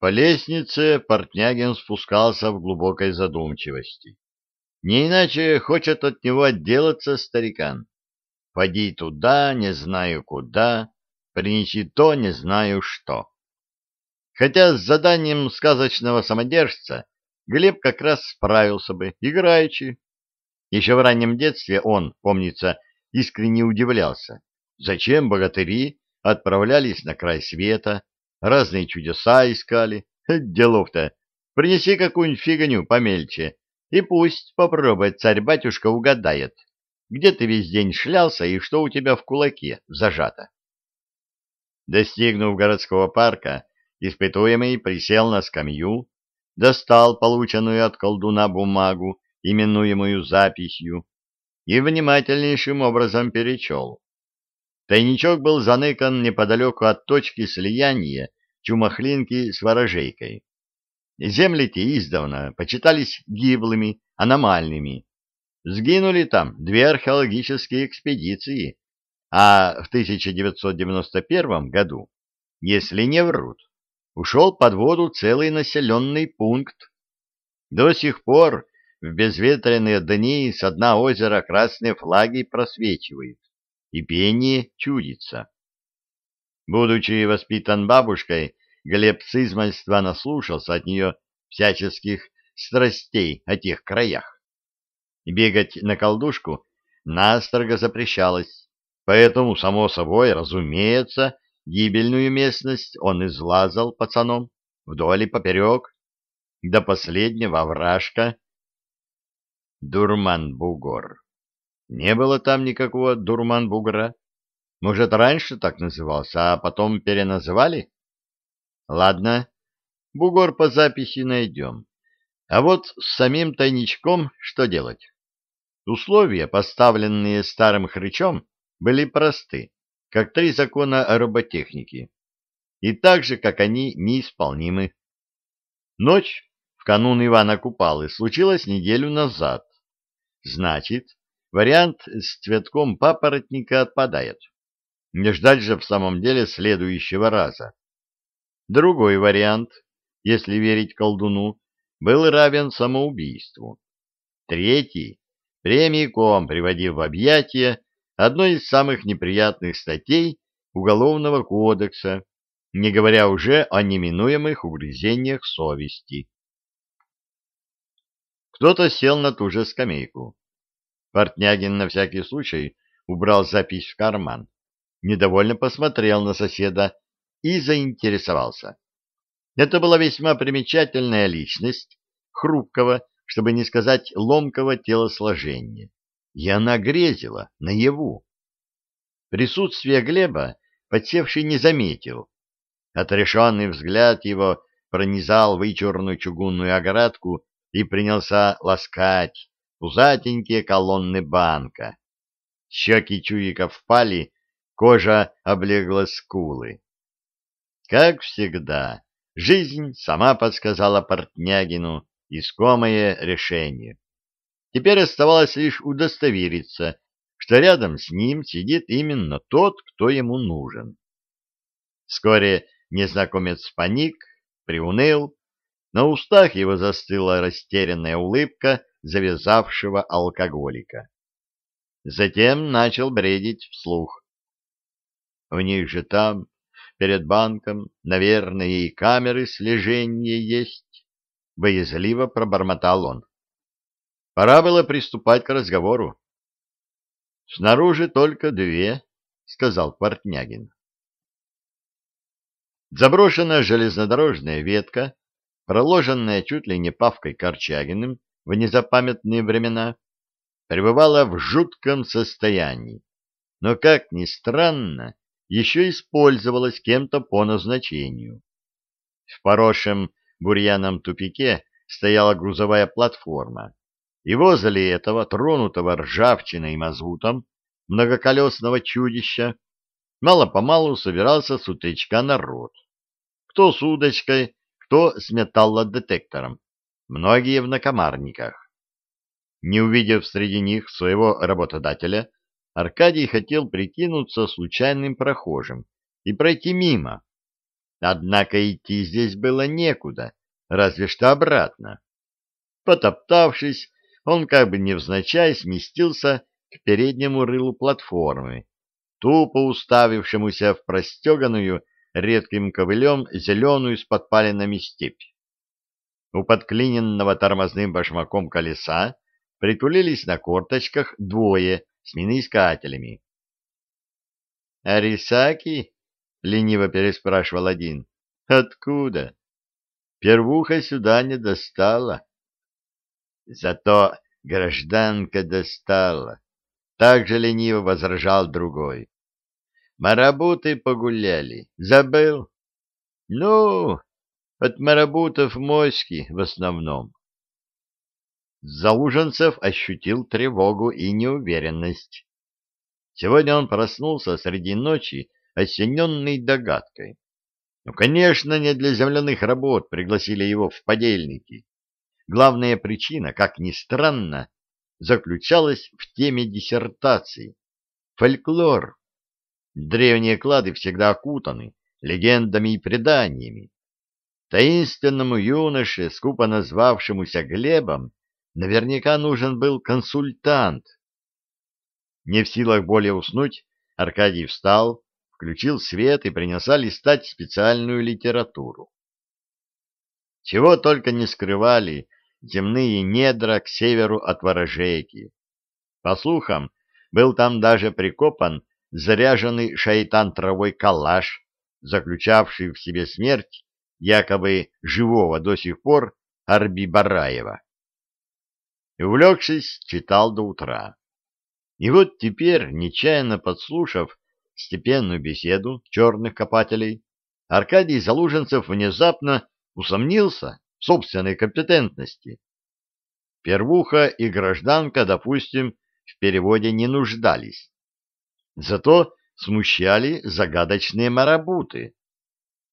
По лестнице Портнягин спускался в глубокой задумчивости. Не иначе хочет от него отделаться старикан. Поди туда, не знаю куда, принеси то, не знаю что. Хотя с заданием сказочного самодержца Глеб как раз справился бы, играючи. Еще в раннем детстве он, помнится, искренне удивлялся, зачем богатыри отправлялись на край света, разные чудеса искали. Делов-то, принеси какую-нибудь фигню помельче, и пусть попробует царь-батюшка угадает, где ты весь день шлялся и что у тебя в кулаке зажато. Достигнув городского парка, испытуемый присел на скамью, достал полученную от колдуна бумагу, именуемую записью, и внимательнейшим образом перечел. Тайничок был заныкан неподалеку от точки слияния Чумахлинки с Ворожейкой. Земли те издавна почитались гиблыми, аномальными. Сгинули там две археологические экспедиции, а в 1991 году, если не врут, ушел под воду целый населенный пункт. До сих пор в безветренные дни с дна озера красные флаги просвечивают, и пение чудится. Будучи воспитан бабушкой, Глеб с измальства наслушался от нее всяческих страстей о тех краях. Бегать на колдушку настрого запрещалось, поэтому, само собой, разумеется, гибельную местность он излазал пацаном вдоль и поперек, до последнего овражка. Дурман-бугор. Не было там никакого дурман-бугра. Может, раньше так назывался, а потом переназывали? Ладно, бугор по записи найдем. А вот с самим тайничком что делать? Условия, поставленные старым хрычом, были просты, как три закона роботехники, и так же, как они неисполнимы. Ночь в канун Ивана Купалы случилась неделю назад. Значит, вариант с цветком папоротника отпадает. Не ждать же в самом деле следующего раза. Другой вариант, если верить колдуну, был равен самоубийству. Третий прямиком приводил в объятия одной из самых неприятных статей Уголовного кодекса, не говоря уже о неминуемых угрызениях совести. Кто-то сел на ту же скамейку. Портнягин на всякий случай убрал запись в карман, недовольно посмотрел на соседа и заинтересовался. Это была весьма примечательная личность, хрупкого, чтобы не сказать ломкого телосложения, и она грезила наяву. Присутствие Глеба подсевший не заметил. Отрешенный взгляд его пронизал вычурную чугунную оградку и принялся ласкать пузатенькие колонны банка. Щеки чуика впали, кожа облегла скулы. Как всегда, жизнь сама подсказала Портнягину искомое решение. Теперь оставалось лишь удостовериться, что рядом с ним сидит именно тот, кто ему нужен. Вскоре незнакомец паник, приуныл, на устах его застыла растерянная улыбка завязавшего алкоголика. Затем начал бредить вслух. У них же там, перед банком, наверное, и камеры слежения есть, — боязливо пробормотал он. Пора было приступать к разговору. — Снаружи только две, — сказал Портнягин. Заброшенная железнодорожная ветка, проложенная чуть ли не Павкой Корчагиным в незапамятные времена, пребывала в жутком состоянии, но, как ни странно, еще использовалась кем-то по назначению. В поросшем бурьяном тупике стояла грузовая платформа, и возле этого, тронутого ржавчиной и мазутом, многоколесного чудища, мало-помалу собирался с утречка народ. Кто с удочкой, кто с металлодетектором, многие в накомарниках. Не увидев среди них своего работодателя, Аркадий хотел прикинуться случайным прохожим и пройти мимо. Однако идти здесь было некуда, разве что обратно. Потоптавшись, он как бы невзначай сместился к переднему рылу платформы, тупо уставившемуся в простеганную редким ковылем зеленую с подпаленными степь. У подклиненного тормозным башмаком колеса притулились на корточках двое с миноискателями. — Арисаки? — лениво переспрашивал один. — Откуда? Первуха сюда не достала. Зато гражданка достала. Так же лениво возражал другой. Марабуты погуляли. Забыл? Ну, от марабутов моськи в основном. Залуженцев ощутил тревогу и неуверенность. Сегодня он проснулся среди ночи, осененный догадкой. Ну, конечно, не для земляных работ пригласили его в подельники. Главная причина, как ни странно, заключалась в теме диссертации. Фольклор. Древние клады всегда окутаны легендами и преданиями. Таинственному юноше, скупо назвавшемуся Глебом, наверняка нужен был консультант. Не в силах более уснуть, Аркадий встал, включил свет и принялся листать специальную литературу. Чего только не скрывали земные недра к северу от Ворожейки. По слухам, был там даже прикопан заряженный шайтан травой калаш, заключавший в себе смерть якобы живого до сих пор Арби Бараева. Увлекшись, читал до утра. И вот теперь, нечаянно подслушав степенную беседу черных копателей, Аркадий Залуженцев внезапно усомнился в собственной компетентности. Первуха и гражданка, допустим, в переводе не нуждались. Зато смущали загадочные марабуты.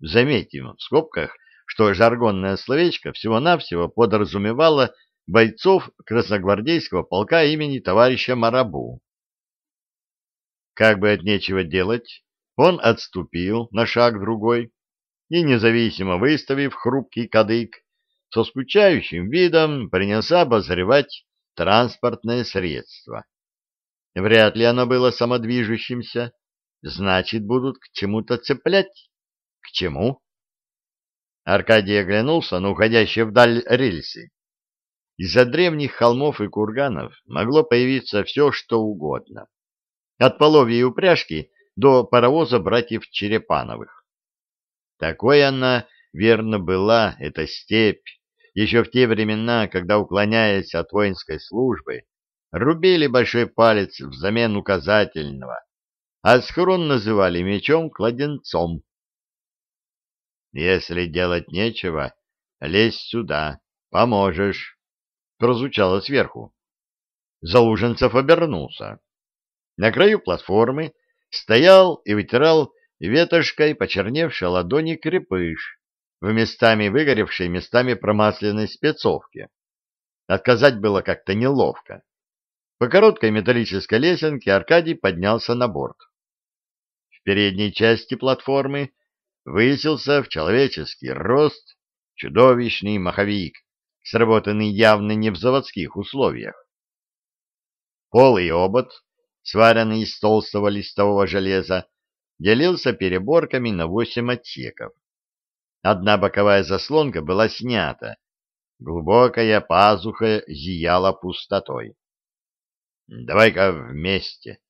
Заметим в скобках, что жаргонное словечко всего-навсего подразумевало бойцов красногвардейского полка имени товарища Марабу. Как бы от нечего делать, он отступил на шаг другой и, независимо выставив хрупкий кадык, со скучающим видом принялся обозревать транспортное средство. Вряд ли оно было самодвижущимся, значит, будут к чему-то цеплять. Чему? Аркадий оглянулся на уходящие вдаль рельсы. Из-за древних холмов и курганов могло появиться все, что угодно от половьей упряжки до паровоза братьев Черепановых. Такой она, верно, была, эта степь, еще в те времена, когда, уклоняясь от воинской службы, рубили большой палец взамен указательного, а схрон называли мечом-кладенцом. «Если делать нечего, лезь сюда, поможешь», — прозвучало сверху. Залуженцев обернулся. На краю платформы стоял и вытирал ветошкой почерневшей ладони крепыш в местами выгоревшей, местами промасленной спецовки. Отказать было как-то неловко. По короткой металлической лесенке Аркадий поднялся на борт. В передней части платформы высился в человеческий рост чудовищный маховик, сработанный явно не в заводских условиях. Пол и обод сваренный из толстого листового железа, делился переборками на восемь отсеков. Одна боковая заслонка была снята, глубокая пазуха зияла пустотой. «Давай-ка вместе».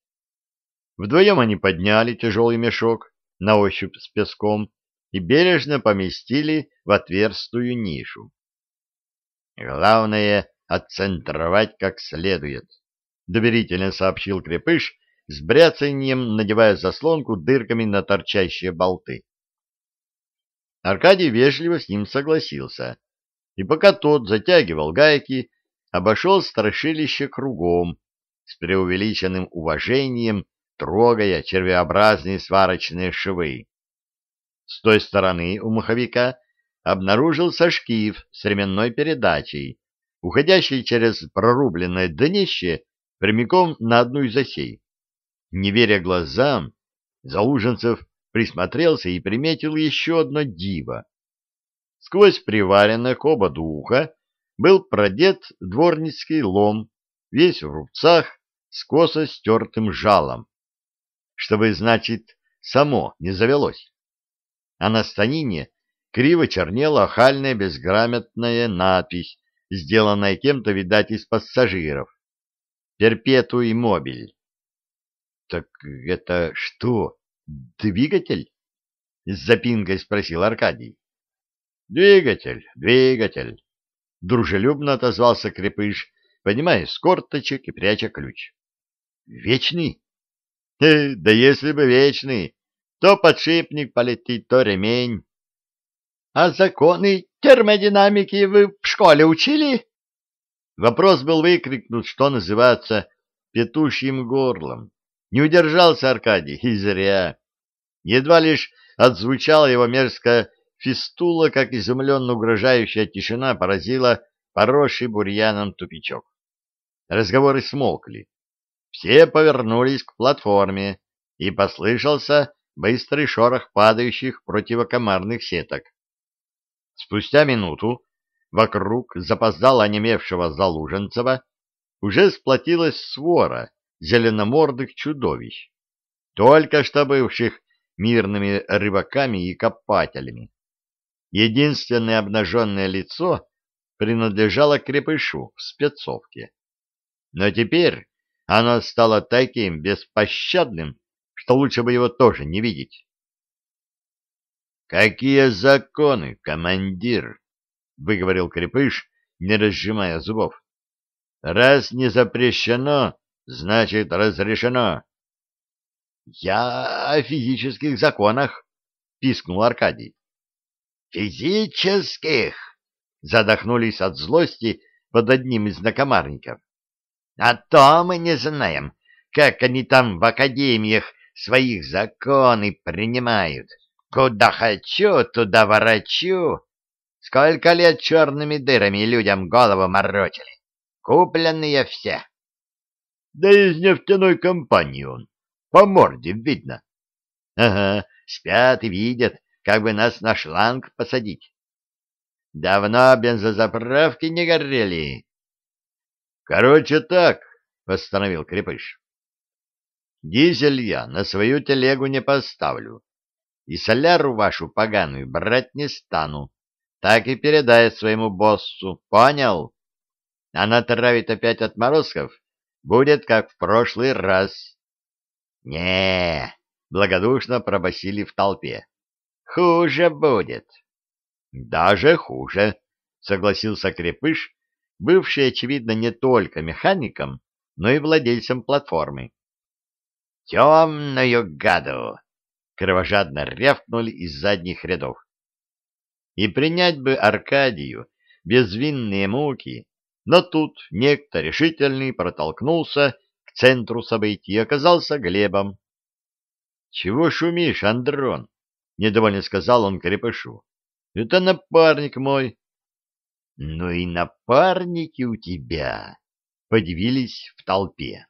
Вдвоем они подняли тяжелый мешок на ощупь с песком и бережно поместили в отверстую нишу. Главное — отцентровать как следует. — доверительно сообщил Крепыш, с бряцаньем надевая заслонку дырками на торчащие болты. Аркадий вежливо с ним согласился, и пока тот затягивал гайки, обошел страшилище кругом, с преувеличенным уважением, трогая червеобразные сварочные швы. С той стороны у маховика обнаружился шкив с ременной передачей, уходящий через прорубленное днище прямиком на одну из осей. Не веря глазам, Зауженцев присмотрелся и приметил еще одно диво. Сквозь приваренное к оба духа был продет дворницкий лом, весь в рубцах, с косо стертым жалом, чтобы, значит, само не завелось. А на станине криво чернела охальная безграмотная надпись, сделанная кем-то, видать, из пассажиров. «Перпетуй мобиль». «Так это что, двигатель?» — с запинкой спросил Аркадий. «Двигатель, двигатель», — дружелюбно отозвался Крепыш, поднимая с корточек и пряча ключ. «Вечный?» Э, «Да если бы вечный, то подшипник полетит, то ремень». «А законы термодинамики вы в школе учили?» Вопрос был выкрикнут, что называется, петушьим горлом. Не удержался Аркадий, и зря. Едва лишь отзвучала его мерзкая фистула, как изумленно угрожающая тишина поразила поросший бурьяном тупичок. Разговоры смолкли. Все повернулись к платформе, и послышался быстрый шорох падающих противокомарных сеток. Спустя минуту вокруг запоздало онемевшего Залуженцева уже сплотилась свора зеленомордых чудовищ, только что бывших мирными рыбаками и копателями. Единственное обнаженное лицо принадлежало крепышу в спецовке. Но теперь оно стало таким беспощадным, что лучше бы его тоже не видеть. «Какие законы, командир?» — выговорил крепыш, не разжимая зубов. «Раз не запрещено, значит, разрешено. — Я о физических законах, — пискнул Аркадий. — Физических? — задохнулись от злости под одним из накомарников. — А то мы не знаем, как они там в академиях своих законы принимают. Куда хочу, туда ворочу. Сколько лет черными дырами людям голову морочили. Купленные все. Да из нефтяной компании он. По морде видно. Ага, спят и видят, как бы нас на шланг посадить. Давно бензозаправки не горели. Короче так, — восстановил Крепыш. Дизель я на свою телегу не поставлю. И соляру вашу поганую брать не стану. Так и передай своему боссу, понял? Она травит опять отморозков, Будет как в прошлый раз. Не, благодушно пробасили в толпе. Хуже будет. Даже хуже, согласился Крепыш, бывший, очевидно, не только механиком, но и владельцем платформы. Темную гаду! Кровожадно рявкнули из задних рядов. И принять бы Аркадию безвинные муки, но тут некто решительный протолкнулся к центру событий и оказался Глебом. — Чего шумишь, Андрон? — недовольно сказал он крепышу. — Это напарник мой. — Ну и напарники у тебя! — подивились в толпе.